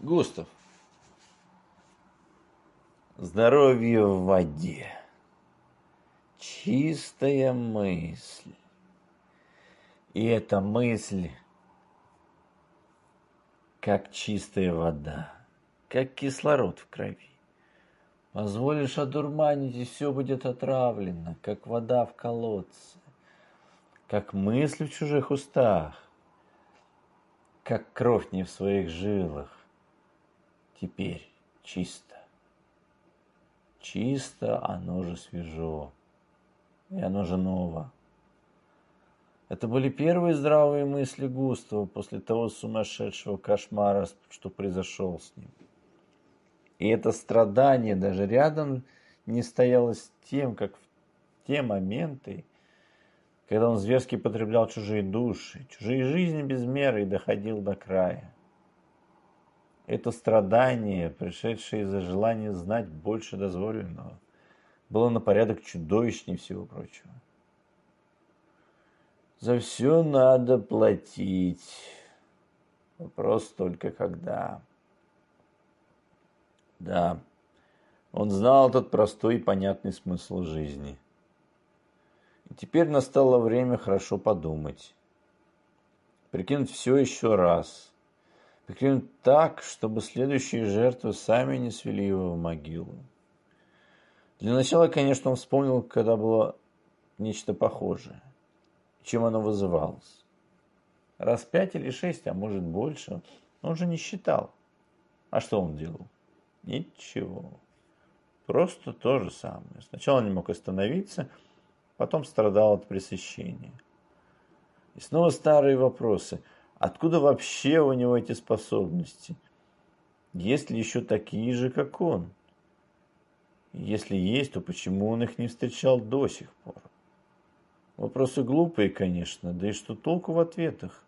Густав. Здоровье в воде. Чистая мысль. И эта мысль, как чистая вода, как кислород в крови. Позволишь одурманить, и все будет отравлено, как вода в колодце, как мысль в чужих устах, как кровь не в своих жилах. Теперь чисто. Чисто, оно же свежо. И оно же ново. Это были первые здравые мысли Густава после того сумасшедшего кошмара, что произошел с ним. И это страдание даже рядом не стояло с тем, как в те моменты, когда он зверски потреблял чужие души, чужие жизни без меры и доходил до края. Это страдание, пришедшее из-за желания знать больше дозволенного, было на порядок чудовищнее всего прочего. За все надо платить. Вопрос только когда. Да, он знал этот простой и понятный смысл жизни. И теперь настало время хорошо подумать. Прикинуть все еще раз – Прикинуть так, чтобы следующие жертвы сами не свели его в могилу. Для начала, конечно, он вспомнил, когда было нечто похожее. Чем оно вызывалось. Раз пять или шесть, а может больше, он же не считал. А что он делал? Ничего. Просто то же самое. Сначала не мог остановиться, потом страдал от пресыщения. И снова старые вопросы – Откуда вообще у него эти способности? Есть ли еще такие же, как он? Если есть, то почему он их не встречал до сих пор? Вопросы глупые, конечно, да и что толку в ответах?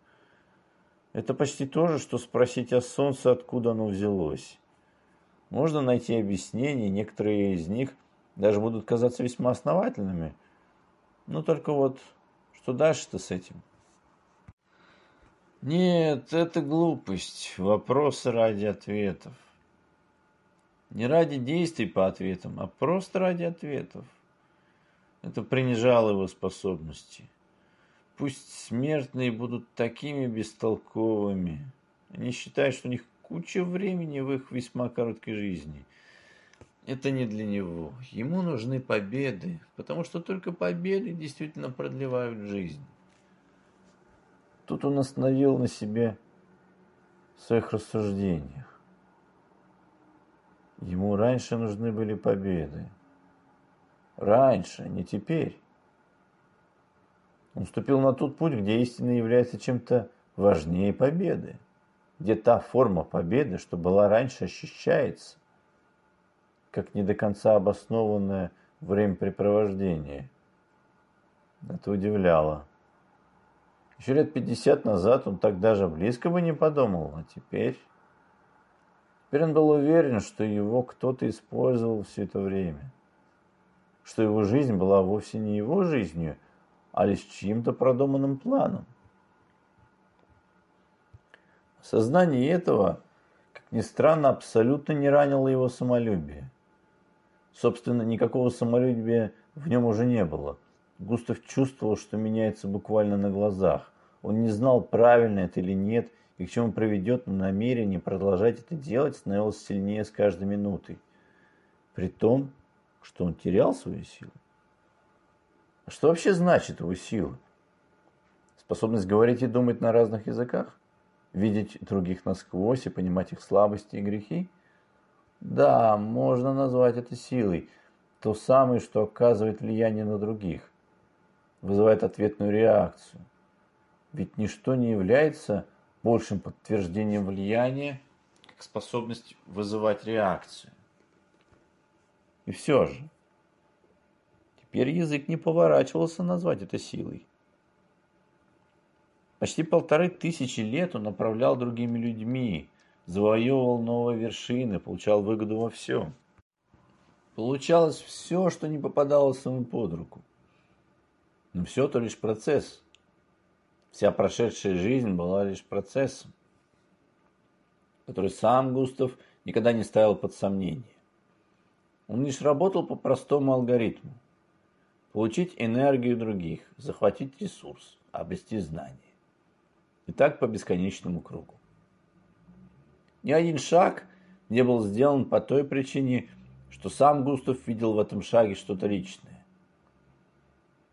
Это почти то же, что спросить о солнце, откуда оно взялось. Можно найти объяснения, некоторые из них даже будут казаться весьма основательными. Но только вот, что дальше-то с этим? Нет, это глупость. Вопросы ради ответов. Не ради действий по ответам, а просто ради ответов. Это принижало его способности. Пусть смертные будут такими бестолковыми. Они считают, что у них куча времени в их весьма короткой жизни. Это не для него. Ему нужны победы, потому что только победы действительно продлевают жизнь. Тут он остановил на себе в своих рассуждениях. Ему раньше нужны были победы. Раньше, не теперь. Он вступил на тот путь, где истина является чем-то важнее победы. Где та форма победы, что была раньше, ощущается, как не до конца обоснованное времяпрепровождение. Это удивляло. Еще лет пятьдесят назад он так даже близко бы не подумал, а теперь... Теперь он был уверен, что его кто-то использовал все это время. Что его жизнь была вовсе не его жизнью, а лишь чьим-то продуманным планом. Сознание этого, как ни странно, абсолютно не ранило его самолюбие. Собственно, никакого самолюбия в нем уже не было – Густав чувствовал, что меняется буквально на глазах. Он не знал, правильно это или нет, и к чему приведет, но намерение продолжать это делать становилось сильнее с каждой минутой. При том, что он терял свою силу. А что вообще значит его сила? Способность говорить и думать на разных языках? Видеть других насквозь и понимать их слабости и грехи? Да, можно назвать это силой. То самое, что оказывает влияние на других вызывает ответную реакцию. Ведь ничто не является большим подтверждением влияния, как способность вызывать реакцию. И все же, теперь язык не поворачивался назвать это силой. Почти полторы тысячи лет он направлял другими людьми, завоевывал новые вершины, получал выгоду во всем. Получалось все, что не попадалось ему под руку. Но все это лишь процесс. Вся прошедшая жизнь была лишь процессом. который сам Густав никогда не ставил под сомнение. Он лишь работал по простому алгоритму. Получить энергию других, захватить ресурс, обрести знания. И так по бесконечному кругу. Ни один шаг не был сделан по той причине, что сам Густав видел в этом шаге что-то личное.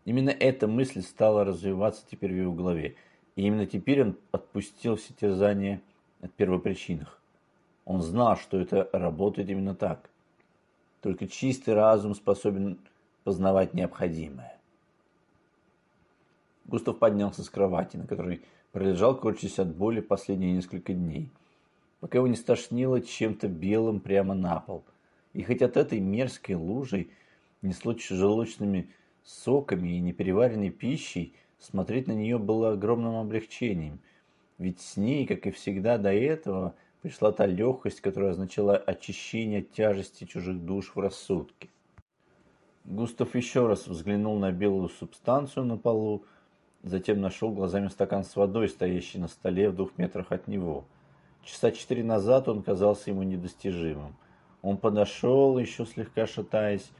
Именно эта мысль стала развиваться теперь в его голове, и именно теперь он отпустил все терзания от первопричинах. Он знал, что это работает именно так. Только чистый разум способен познавать необходимое. Густав поднялся с кровати, на которой пролежал, корчась от боли последние несколько дней, пока его не стошнило чем-то белым прямо на пол. И хоть от этой мерзкой лужей несло желудочными соками и непереваренной пищей, смотреть на нее было огромным облегчением, ведь с ней, как и всегда до этого, пришла та легкость, которая означала очищение тяжести чужих душ в рассудке. Густав еще раз взглянул на белую субстанцию на полу, затем нашел глазами стакан с водой, стоящий на столе в двух метрах от него. Часа четыре назад он казался ему недостижимым. Он подошел, еще слегка шатаясь,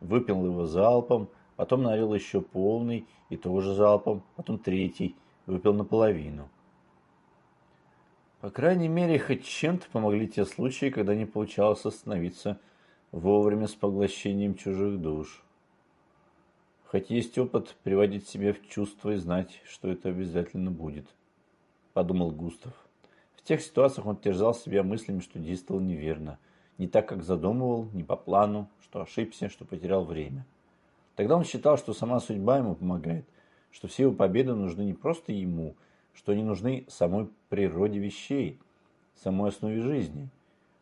выпил его залпом, потом налил еще полный и тоже залпом, потом третий, выпил наполовину. По крайней мере, хоть чем-то помогли те случаи, когда не получалось остановиться вовремя с поглощением чужих душ. Хоть есть опыт приводить себя в чувство и знать, что это обязательно будет, подумал Густав. В тех ситуациях он терзал себя мыслями, что действовал неверно, не так, как задумывал, не по плану, что ошибся, что потерял время. Тогда он считал, что сама судьба ему помогает, что все его победы нужны не просто ему – что они нужны самой природе вещей, самой основе жизни.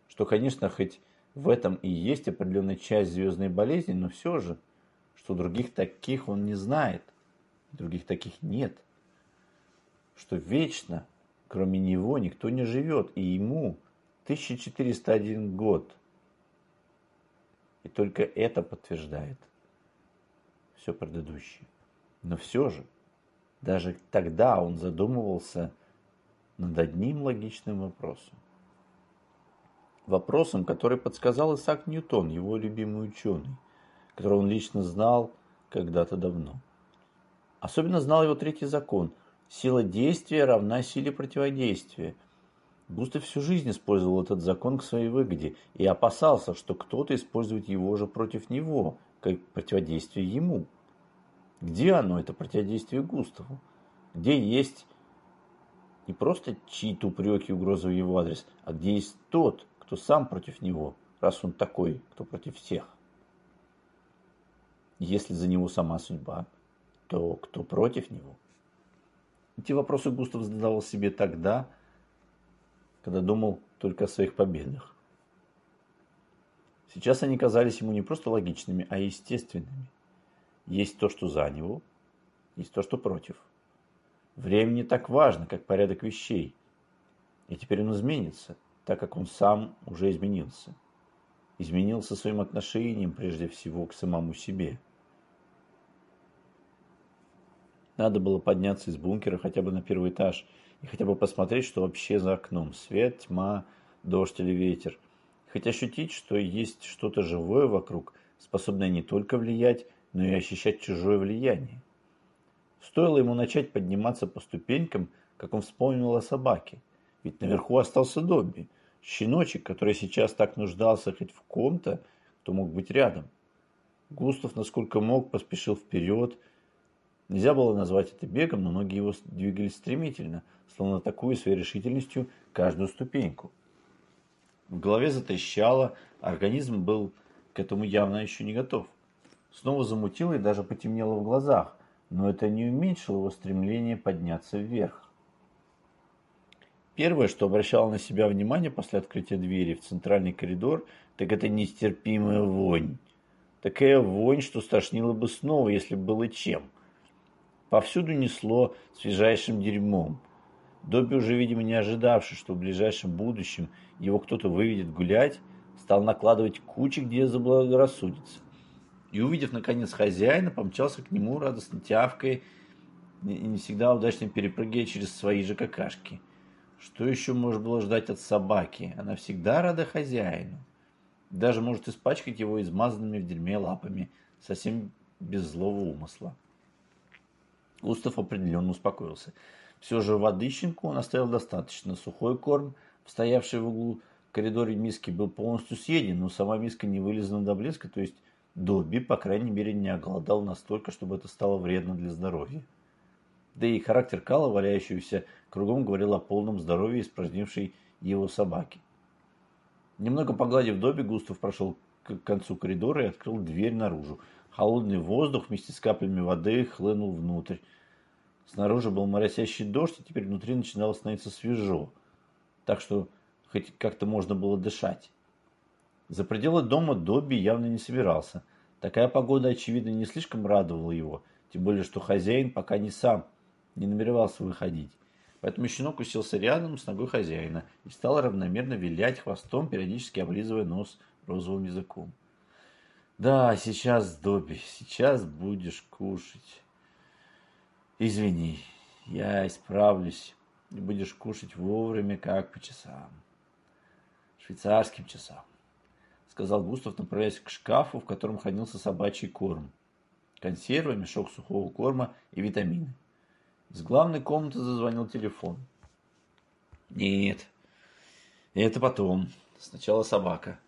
Что, конечно, хоть в этом и есть определенная часть звездной болезни, но все же, что других таких он не знает, других таких нет. Что вечно, кроме него, никто не живет, и ему 1401 год. И только это подтверждает все предыдущее. Но все же, даже тогда он задумывался над одним логичным вопросом. Вопросом, который подсказал Исаак Ньютон, его любимый ученый, которого он лично знал когда-то давно. Особенно знал его третий закон – сила действия равна силе противодействия. Густав всю жизнь использовал этот закон к своей выгоде и опасался, что кто-то использует его же против него, как противодействие ему – где оно, это противодействие Густаву? Где есть не просто чьи-то упреки угрозы в его адрес, а где есть тот, кто сам против него, раз он такой, кто против всех? Если за него сама судьба, то кто против него? Эти вопросы Густав задавал себе тогда, когда думал только о своих победах. Сейчас они казались ему не просто логичными, а естественными. Есть то, что за него, есть то, что против. Время не так важно, как порядок вещей. И теперь он изменится, так как он сам уже изменился. Изменился своим отношением, прежде всего, к самому себе. Надо было подняться из бункера хотя бы на первый этаж и хотя бы посмотреть, что вообще за окном. Свет, тьма, дождь или ветер. Хоть ощутить, что есть что-то живое вокруг, способное не только влиять, но и ощущать чужое влияние. Стоило ему начать подниматься по ступенькам, как он вспомнил о собаке. Ведь наверху остался Добби, щеночек, который сейчас так нуждался хоть в ком-то, кто мог быть рядом. Густав, насколько мог, поспешил вперед. Нельзя было назвать это бегом, но ноги его двигались стремительно, словно атакуя своей решительностью каждую ступеньку. В голове затрещало, организм был к этому явно еще не готов. Снова замутило и даже потемнело в глазах, но это не уменьшило его стремление подняться вверх. Первое, что обращало на себя внимание после открытия двери в центральный коридор, так это нестерпимая вонь. Такая вонь, что стошнило бы снова, если было чем. Повсюду несло свежайшим дерьмом. Добби, уже, видимо, не ожидавший, что в ближайшем будущем его кто-то выведет гулять, стал накладывать кучи, где заблагорассудится и, увидев, наконец, хозяина, помчался к нему радостно тявкой и не всегда удачно перепрыгивая через свои же какашки. Что еще можно было ждать от собаки? Она всегда рада хозяину. Даже может испачкать его измазанными в дерьме лапами, совсем без злого умысла. Густав определенно успокоился. Все же воды щенку он оставил достаточно. Сухой корм, стоявший в углу коридоре миски, был полностью съеден, но сама миска не вылезана до блеска, то есть Добби, по крайней мере, не оголодал настолько, чтобы это стало вредно для здоровья. Да и характер Кала, валяющегося кругом, говорил о полном здоровье испражнившей его собаки. Немного погладив Добби, Густав прошел к концу коридора и открыл дверь наружу. Холодный воздух вместе с каплями воды хлынул внутрь. Снаружи был моросящий дождь, и теперь внутри начинало становиться свежо, так что хоть как-то можно было дышать. За пределы дома Добби явно не собирался. Такая погода, очевидно, не слишком радовала его, тем более, что хозяин пока не сам, не намеревался выходить. Поэтому щенок уселся рядом с ногой хозяина и стал равномерно вилять хвостом, периодически облизывая нос розовым языком. Да, сейчас, Добби, сейчас будешь кушать. Извини, я исправлюсь и будешь кушать вовремя, как по часам. Швейцарским часам, сказал Густав, направляясь к шкафу, в котором хранился собачий корм. Консервы, мешок сухого корма и витамины. Из главной комнаты зазвонил телефон. Нет, это потом. Сначала собака.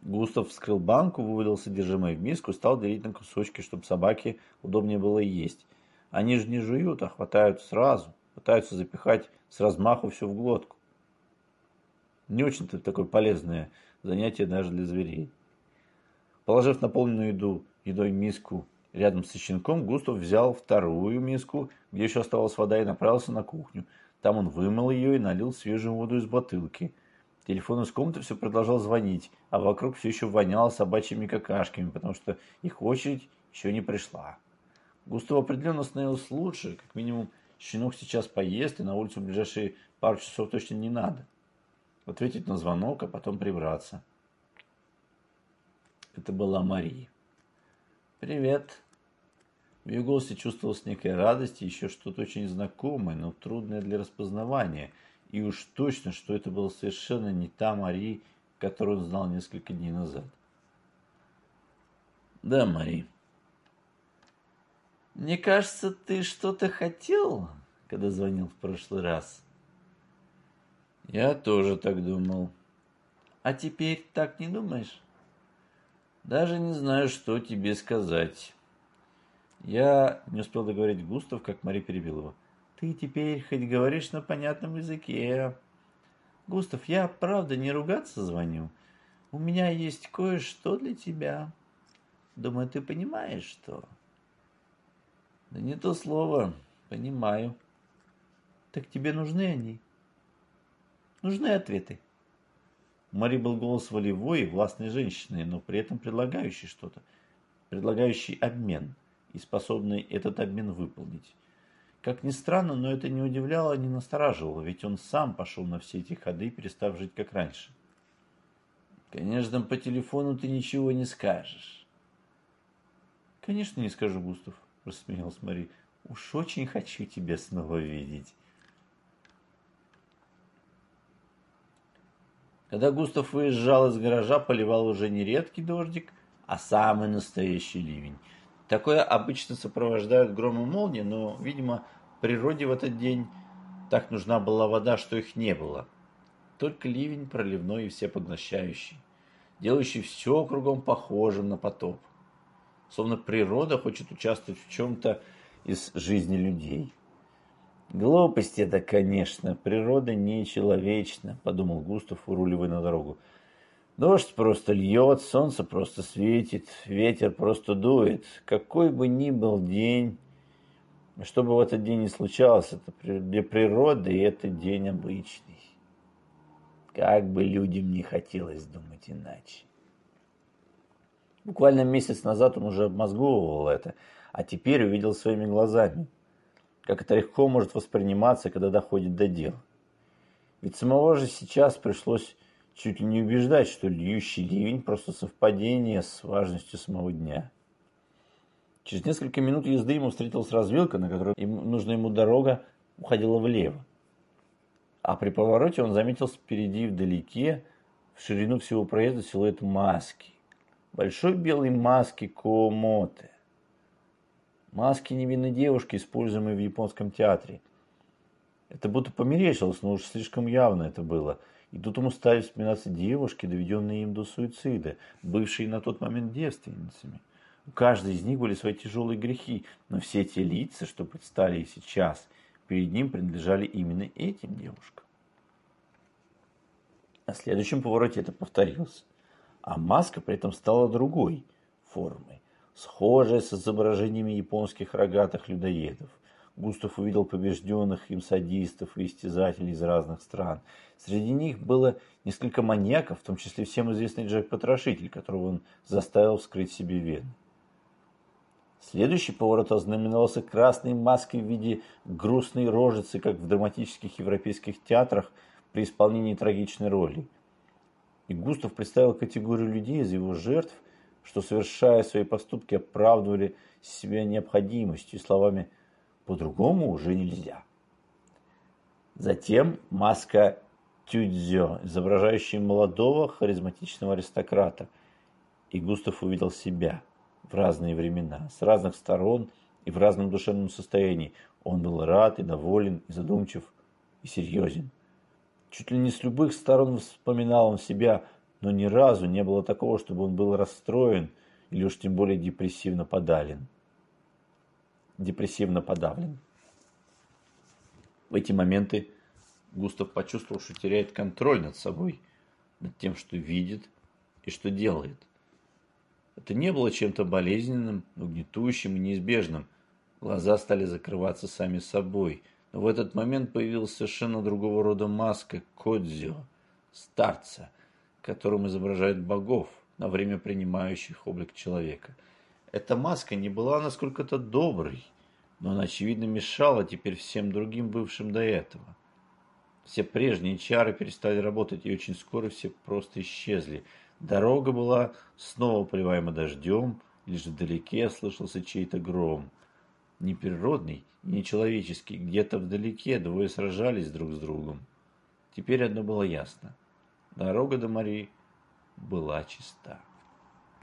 Густав вскрыл банку, вывалил содержимое в миску, стал делить на кусочки, чтобы собаке удобнее было есть. Они же не жуют, а хватают сразу, пытаются запихать с размаху все в глотку. Не очень-то такое полезное занятие даже для зверей. Положив наполненную еду, едой миску рядом с щенком, Густав взял вторую миску, где еще оставалась вода, и направился на кухню. Там он вымыл ее и налил свежую воду из бутылки – Телефон из комнаты все продолжал звонить, а вокруг все еще воняло собачьими какашками, потому что их очередь еще не пришла. Густаву определенно становилось лучше, как минимум щенок сейчас поест, и на улицу в ближайшие пару часов точно не надо. Ответить на звонок, а потом прибраться. Это была Мария. «Привет». В ее голосе чувствовалась некая радость и еще что-то очень знакомое, но трудное для распознавания – и уж точно, что это была совершенно не та Мари, которую он знал несколько дней назад. Да, Мари. Мне кажется, ты что-то хотел, когда звонил в прошлый раз. Я тоже так думал. А теперь так не думаешь? Даже не знаю, что тебе сказать. Я не успел договорить Густав, как Мари перебил его. Ты теперь хоть говоришь на понятном языке. Густав, я правда не ругаться звоню. У меня есть кое-что для тебя. Думаю, ты понимаешь, что? Да не то слово. Понимаю. Так тебе нужны они? Нужны ответы. Мари был голос волевой и властной женщины, но при этом предлагающий что-то. Предлагающий обмен и способный этот обмен выполнить. Как ни странно, но это не удивляло, не настораживало, ведь он сам пошел на все эти ходы, перестав жить как раньше. Конечно, по телефону ты ничего не скажешь. Конечно, не скажу, Густав, рассмеялась Мари. Уж очень хочу тебя снова видеть. Когда Густав выезжал из гаража, поливал уже не редкий дождик, а самый настоящий ливень. Такое обычно сопровождают гром и молнии, но, видимо, природе в этот день так нужна была вода, что их не было. Только ливень проливной и всепоглощающий, делающий все кругом похожим на потоп. Словно природа хочет участвовать в чем-то из жизни людей. Глупость это, конечно, природа не человечна, подумал Густав, уруливая на дорогу. Дождь просто льет, солнце просто светит, ветер просто дует. Какой бы ни был день, что бы в этот день ни случалось, это для природы это день обычный. Как бы людям не хотелось думать иначе. Буквально месяц назад он уже обмозговывал это, а теперь увидел своими глазами, как это легко может восприниматься, когда доходит до дела. Ведь самого же сейчас пришлось чуть ли не убеждать, что льющий ливень просто совпадение с важностью самого дня. Через несколько минут езды ему встретилась развилка, на которой нужная ему дорога уходила влево. А при повороте он заметил спереди вдалеке, в ширину всего проезда, силуэт маски. Большой белой маски Коомоте. Маски невинной девушки, используемые в японском театре. Это будто померещилось, но уж слишком явно это было. И тут ему стали вспоминаться девушки, доведенные им до суицида, бывшие на тот момент девственницами. У каждой из них были свои тяжелые грехи, но все те лица, что предстали сейчас, перед ним принадлежали именно этим девушкам. На следующем повороте это повторилось, а маска при этом стала другой формой, схожей с изображениями японских рогатых людоедов. Густав увидел побежденных им садистов и истязателей из разных стран. Среди них было несколько маньяков, в том числе всем известный Джек-потрошитель, которого он заставил вскрыть себе вены. Следующий поворот ознаменовался красной маской в виде грустной рожицы, как в драматических европейских театрах при исполнении трагичной роли. И Густав представил категорию людей из его жертв, что, совершая свои поступки, оправдывали себя необходимостью словами «по-другому уже нельзя». Затем маска Тюдзё, изображающая молодого харизматичного аристократа, и Густав увидел себя – в разные времена, с разных сторон и в разном душевном состоянии. Он был рад и доволен, и задумчив, и серьезен. Чуть ли не с любых сторон вспоминал он себя, но ни разу не было такого, чтобы он был расстроен или уж тем более депрессивно подавлен. Депрессивно подавлен. В эти моменты Густав почувствовал, что теряет контроль над собой, над тем, что видит и что делает. Это не было чем-то болезненным, угнетающим и неизбежным. Глаза стали закрываться сами собой. Но в этот момент появилась совершенно другого рода маска Кодзио, старца, которым изображают богов, на время принимающих облик человека. Эта маска не была насколько-то доброй, но она, очевидно, мешала теперь всем другим бывшим до этого. Все прежние чары перестали работать, и очень скоро все просто исчезли – Дорога была снова поливаема дождем, лишь вдалеке слышался чей-то гром. Не природный, не человеческий, где-то вдалеке двое сражались друг с другом. Теперь одно было ясно. Дорога до Марии была чиста.